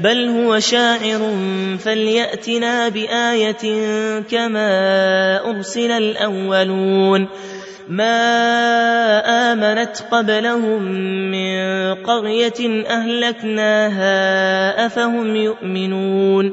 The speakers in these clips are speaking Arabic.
بل هو شاعر فليأتنا بآية كما أرسل الأولون ما آمنت قبلهم من قرية أهلكناها أفهم يؤمنون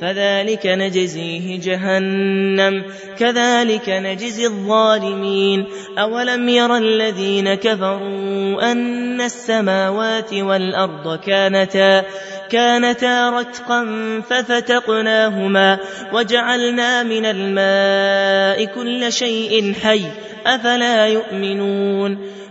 فذلك نجزيه جهنم كذلك نجزي الظالمين. أولم ير الذين كفروا أن السماوات والأرض كانتا كانتا رتقا ففتقناهما وجعلنا من الماء كل شيء حي أفلا يؤمنون؟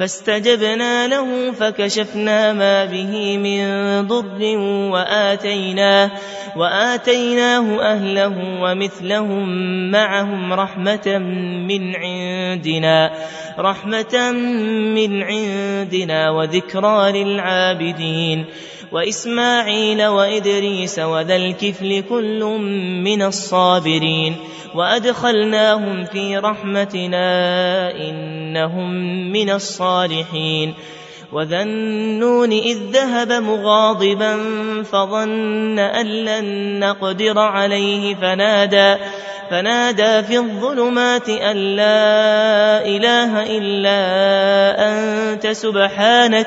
فاستجبنا له فكشفنا ما به من ضر وآتيناه وآتيناه أهله ومثلهم معهم رحمة من عندنا رحمة من عندنا وذكرى للعابدين وإسماعيل وإدريس وذا الكفل كل من الصابرين وأدخلناهم في رحمتنا إنهم من الصالحين وذا النون إذ ذهب مغاضبا فظن أن لن نقدر عليه فنادى فنادى في الظلمات أن لا إله إلا أنت سبحانك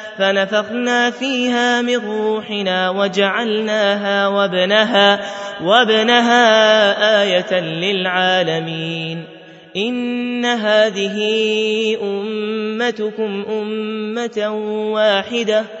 فنفخنا فيها من روحنا وجعلناها وابنها وابنها آية للعالمين. إن هذه أمتكم أمة واحدة.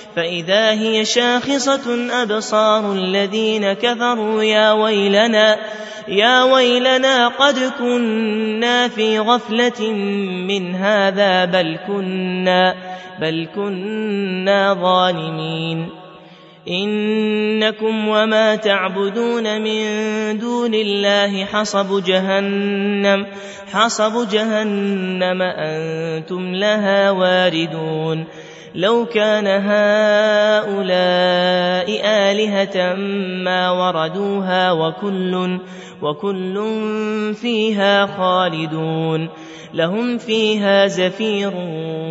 فإذا هي شاخصة أبصار الذين كفروا يا ويلنا يا ويلنا قد كنا في غفلة من هذا بل كنا بل كنا ظالمين. إنكم وما تعبدون من دون الله حصب جهنم حصب جهنم أنتم لها واردون. لو كان هؤلاء آلهة ما وردوها وكل وكل فيها خالدون. لهم فيها زفير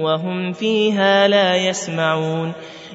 وهم فيها لا يسمعون.